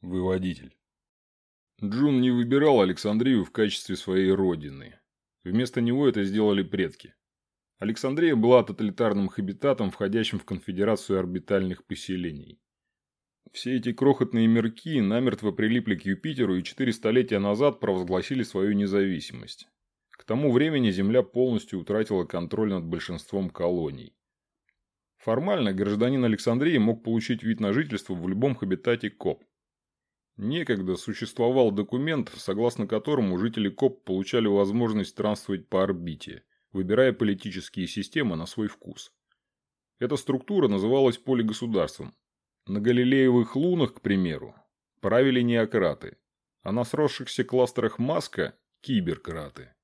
Выводитель. Джун не выбирал Александрию в качестве своей родины. Вместо него это сделали предки. Александрия была тоталитарным хабитатом, входящим в конфедерацию орбитальных поселений. Все эти крохотные мирки намертво прилипли к Юпитеру и четыре столетия назад провозгласили свою независимость. К тому времени Земля полностью утратила контроль над большинством колоний. Формально гражданин Александрии мог получить вид на жительство в любом хабитате КОП. Некогда существовал документ, согласно которому жители КОП получали возможность странствовать по орбите, выбирая политические системы на свой вкус. Эта структура называлась полигосударством. На Галилеевых лунах, к примеру, правили неократы, а на сросшихся кластерах Маска – киберкраты.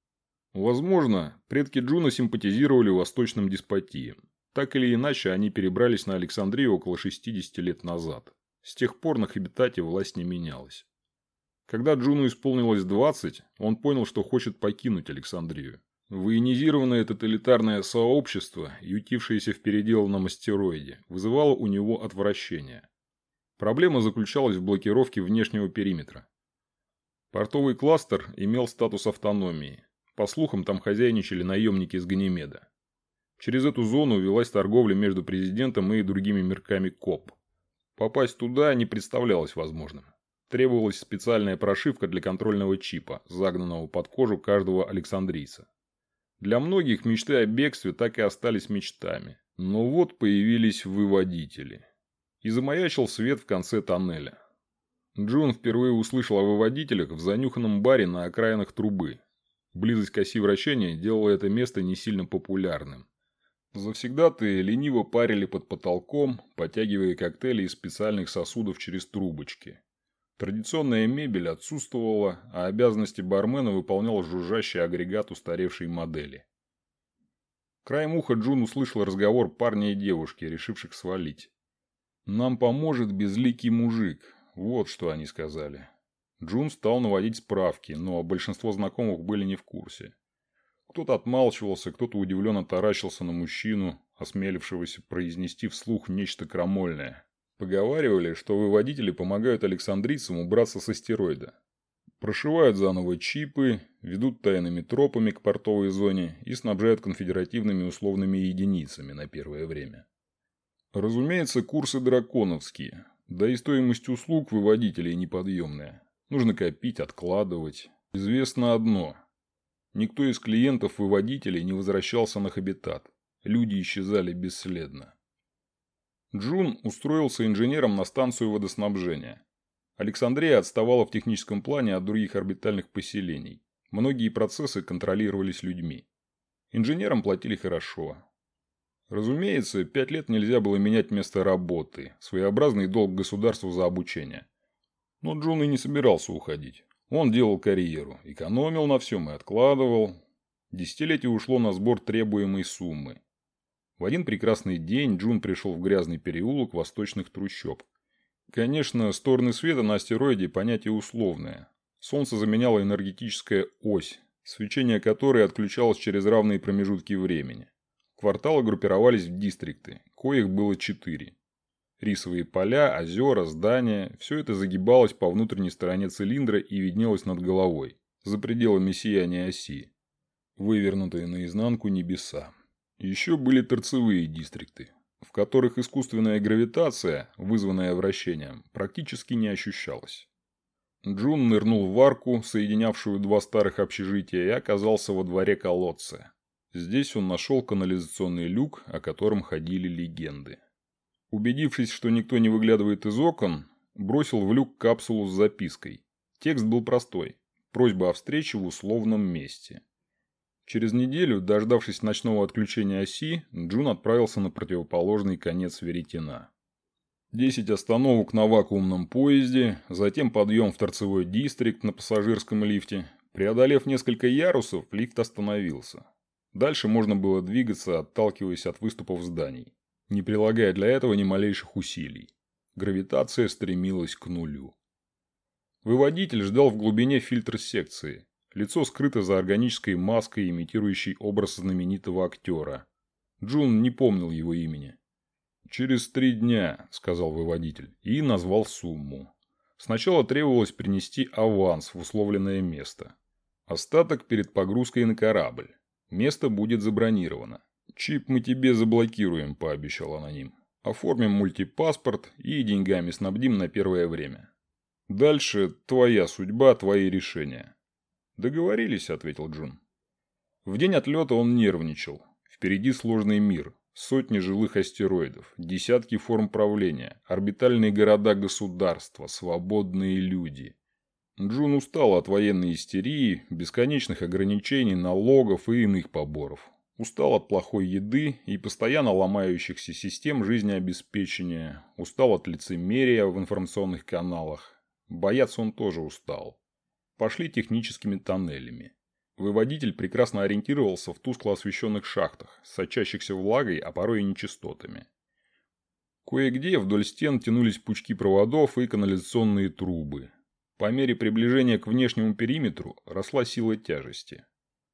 Возможно, предки Джуна симпатизировали восточным деспотиям. Так или иначе, они перебрались на Александрию около 60 лет назад. С тех пор на Хабитате власть не менялась. Когда Джуну исполнилось 20, он понял, что хочет покинуть Александрию. Военизированное тоталитарное сообщество, ютившееся в переделанном астероиде, вызывало у него отвращение. Проблема заключалась в блокировке внешнего периметра. Портовый кластер имел статус автономии. По слухам, там хозяйничали наемники из Ганимеда. Через эту зону велась торговля между президентом и другими мирками КОП. Попасть туда не представлялось возможным. Требовалась специальная прошивка для контрольного чипа, загнанного под кожу каждого александрийца. Для многих мечты о бегстве так и остались мечтами. Но вот появились выводители. И замаячил свет в конце тоннеля. Джон впервые услышал о выводителях в занюханном баре на окраинах трубы. Близость к оси вращения делала это место не сильно популярным. Завсегдаты лениво парили под потолком, потягивая коктейли из специальных сосудов через трубочки. Традиционная мебель отсутствовала, а обязанности бармена выполнял жужжащий агрегат устаревшей модели. Краем уха Джун услышал разговор парня и девушки, решивших свалить. «Нам поможет безликий мужик», вот что они сказали. Джун стал наводить справки, но большинство знакомых были не в курсе. Кто-то отмалчивался, кто-то удивленно таращился на мужчину, осмелившегося произнести вслух нечто крамольное. Поговаривали, что выводители помогают александрийцам убраться с астероида. Прошивают заново чипы, ведут тайными тропами к портовой зоне и снабжают конфедеративными условными единицами на первое время. Разумеется, курсы драконовские, да и стоимость услуг выводителей неподъемная. Нужно копить, откладывать. Известно одно. Никто из клиентов-выводителей не возвращался на хабитат. Люди исчезали бесследно. Джун устроился инженером на станцию водоснабжения. Александрия отставала в техническом плане от других орбитальных поселений. Многие процессы контролировались людьми. Инженерам платили хорошо. Разумеется, пять лет нельзя было менять место работы, своеобразный долг государству за обучение. Но Джун и не собирался уходить. Он делал карьеру, экономил на всем и откладывал. Десятилетие ушло на сбор требуемой суммы. В один прекрасный день Джун пришел в грязный переулок восточных трущоб. Конечно, стороны света на астероиде понятие условное. Солнце заменяло энергетическая ось, свечение которой отключалось через равные промежутки времени. Кварталы группировались в дистрикты, коих было четыре. Рисовые поля, озера, здания – все это загибалось по внутренней стороне цилиндра и виднелось над головой, за пределами сияния оси, вывернутые наизнанку небеса. Еще были торцевые дистрикты, в которых искусственная гравитация, вызванная вращением, практически не ощущалась. Джун нырнул в арку, соединявшую два старых общежития, и оказался во дворе колодца. Здесь он нашел канализационный люк, о котором ходили легенды. Убедившись, что никто не выглядывает из окон, бросил в люк капсулу с запиской. Текст был простой. Просьба о встрече в условном месте. Через неделю, дождавшись ночного отключения оси, Джун отправился на противоположный конец веретена. Десять остановок на вакуумном поезде, затем подъем в торцевой дистрикт на пассажирском лифте. Преодолев несколько ярусов, лифт остановился. Дальше можно было двигаться, отталкиваясь от выступов зданий не прилагая для этого ни малейших усилий. Гравитация стремилась к нулю. Выводитель ждал в глубине фильтр секции. Лицо скрыто за органической маской, имитирующей образ знаменитого актера. Джун не помнил его имени. «Через три дня», – сказал выводитель, и назвал сумму. Сначала требовалось принести аванс в условленное место. Остаток перед погрузкой на корабль. Место будет забронировано. «Чип мы тебе заблокируем», – пообещал аноним. «Оформим мультипаспорт и деньгами снабдим на первое время. Дальше твоя судьба, твои решения». «Договорились», – ответил Джун. В день отлета он нервничал. Впереди сложный мир, сотни жилых астероидов, десятки форм правления, орбитальные города-государства, свободные люди. Джун устал от военной истерии, бесконечных ограничений, налогов и иных поборов. Устал от плохой еды и постоянно ломающихся систем жизнеобеспечения. Устал от лицемерия в информационных каналах. Бояться он тоже устал. Пошли техническими тоннелями. Выводитель прекрасно ориентировался в тускло освещенных шахтах, сочащихся влагой, а порой и нечистотами. Кое-где вдоль стен тянулись пучки проводов и канализационные трубы. По мере приближения к внешнему периметру росла сила тяжести.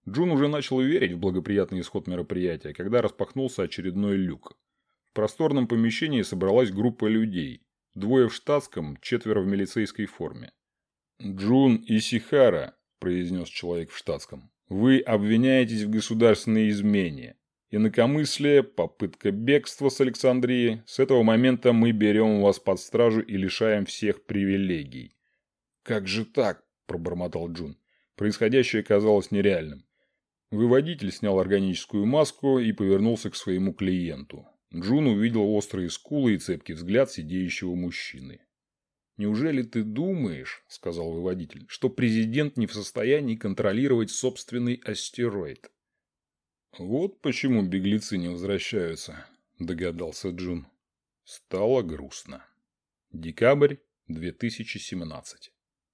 Джун уже начал верить в благоприятный исход мероприятия, когда распахнулся очередной люк. В просторном помещении собралась группа людей. Двое в штатском, четверо в милицейской форме. «Джун Исихара», произнес человек в штатском. «Вы обвиняетесь в государственной измене. Инакомыслие, попытка бегства с Александрии. С этого момента мы берем вас под стражу и лишаем всех привилегий». «Как же так?» – пробормотал Джун. Происходящее казалось нереальным. Выводитель снял органическую маску и повернулся к своему клиенту. Джун увидел острые скулы и цепкий взгляд сидеющего мужчины. «Неужели ты думаешь, — сказал выводитель, — что президент не в состоянии контролировать собственный астероид?» «Вот почему беглецы не возвращаются», — догадался Джун. Стало грустно. Декабрь 2017